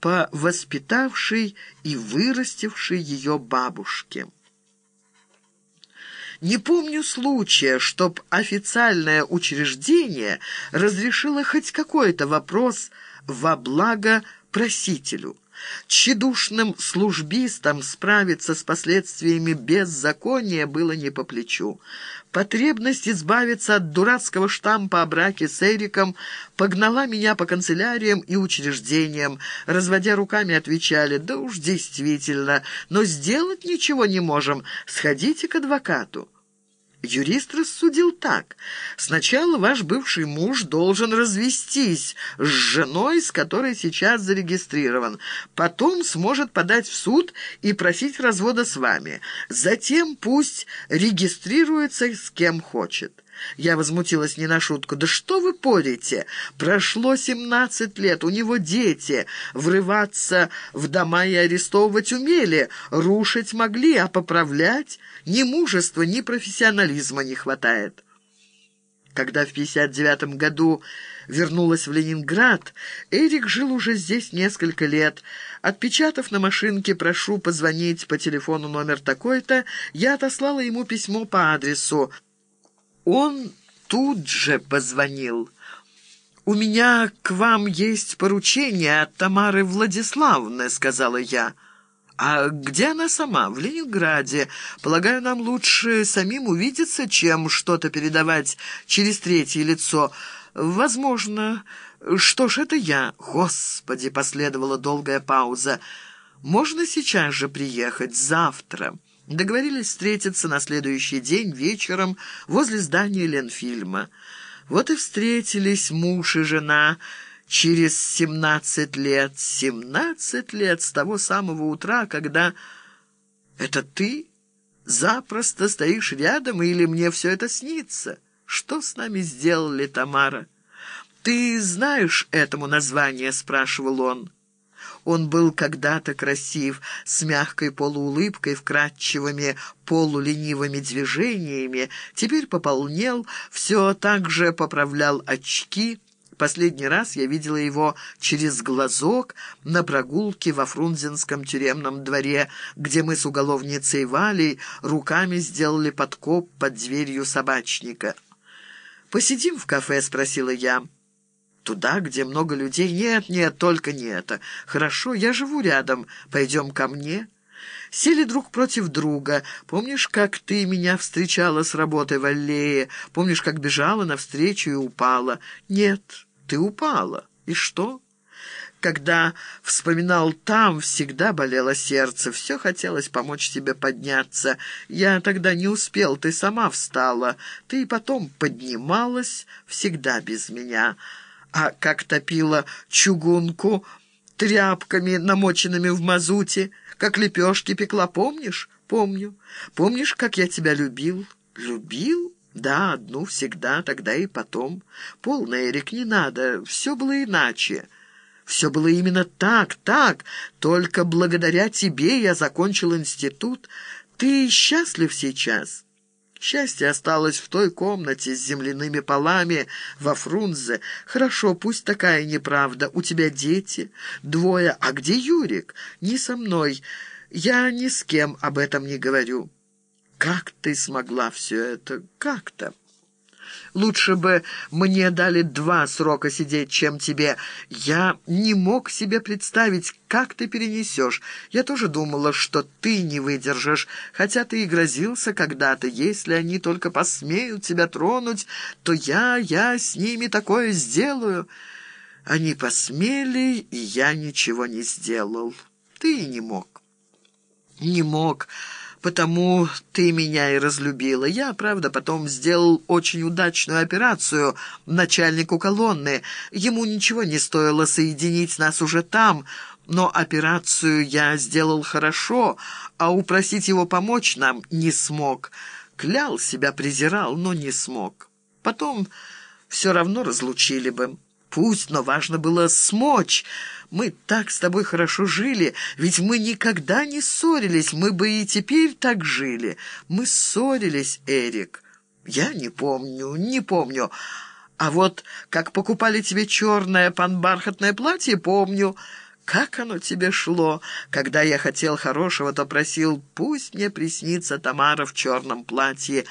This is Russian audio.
по воспитавшей и вырастившей ее бабушке. Не помню случая, чтоб официальное учреждение разрешило хоть какой-то вопрос во благо просителю. Тщедушным службистам справиться с последствиями беззакония было не по плечу. Потребность избавиться от дурацкого штампа о браке с Эриком погнала меня по канцеляриям и учреждениям. Разводя руками, отвечали, да уж действительно, но сделать ничего не можем, сходите к адвокату. Юрист рассудил так. Сначала ваш бывший муж должен развестись с женой, с которой сейчас зарегистрирован. Потом сможет подать в суд и просить развода с вами. Затем пусть регистрируется с кем хочет. Я возмутилась не на шутку. «Да что вы порите? Прошло семнадцать лет, у него дети. Врываться в дома и арестовывать умели, рушить могли, а поправлять ни мужества, ни профессионализма не хватает». Когда в 59 году вернулась в Ленинград, Эрик жил уже здесь несколько лет. Отпечатав на машинке «Прошу позвонить по телефону номер такой-то», я отослала ему письмо по адресу он тут же позвонил. «У меня к вам есть поручение от Тамары Владиславны», — сказала я. «А где она сама?» «В Ленинграде. Полагаю, нам лучше самим увидеться, чем что-то передавать через третье лицо. Возможно. Что ж, это я. Господи!» — последовала долгая пауза. «Можно сейчас же приехать? Завтра?» Договорились встретиться на следующий день вечером возле здания Ленфильма. Вот и встретились муж и жена через семнадцать лет. Семнадцать лет с того самого утра, когда... Это ты запросто стоишь рядом, или мне все это снится? Что с нами сделали, Тамара? Ты знаешь этому название?» — спрашивал он. Он был когда-то красив, с мягкой полуулыбкой, вкрадчивыми полуленивыми движениями, теперь пополнел, все так же поправлял очки. Последний раз я видела его через глазок на прогулке во Фрунзенском тюремном дворе, где мы с уголовницей Валей руками сделали подкоп под дверью собачника. «Посидим в кафе?» — спросила я. Туда, где много людей? Нет, нет, только не это. Хорошо, я живу рядом. Пойдем ко мне». Сели друг против друга. Помнишь, как ты меня встречала с работой в аллее? Помнишь, как бежала навстречу и упала? Нет, ты упала. И что? Когда вспоминал там, всегда болело сердце. Все хотелось помочь тебе подняться. Я тогда не успел, ты сама встала. Ты потом поднималась, всегда без меня» а как топила чугунку тряпками, намоченными в мазуте, как лепешки пекла, помнишь? Помню. Помнишь, как я тебя любил? Любил? Да, одну всегда, тогда и потом. Полный, Эрик, не надо, все было иначе. Все было именно так, так. Только благодаря тебе я закончил институт. Ты счастлив сейчас?» Счастье осталось в той комнате с земляными полами во Фрунзе. Хорошо, пусть такая неправда. У тебя дети, двое. А где Юрик? Не со мной. Я ни с кем об этом не говорю. Как ты смогла все это? Как-то? Лучше бы мне дали два срока сидеть, чем тебе. Я не мог себе представить, как ты перенесешь. Я тоже думала, что ты не выдержишь, хотя ты и грозился когда-то. Если они только посмеют тебя тронуть, то я, я с ними такое сделаю. Они посмели, и я ничего не сделал. Ты не мог. Не мог потому ты меня и разлюбила. Я, правда, потом сделал очень удачную операцию начальнику колонны. Ему ничего не стоило соединить нас уже там, но операцию я сделал хорошо, а упросить его помочь нам не смог. Клял себя, презирал, но не смог. Потом все равно разлучили бы. Пусть, но важно было смочь. Мы так с тобой хорошо жили, ведь мы никогда не ссорились, мы бы и теперь так жили. Мы ссорились, Эрик. Я не помню, не помню. А вот как покупали тебе черное панбархатное платье, помню. как оно тебе шло! Когда я хотел хорошего, то просил, пусть мне приснится Тамара в черном платье,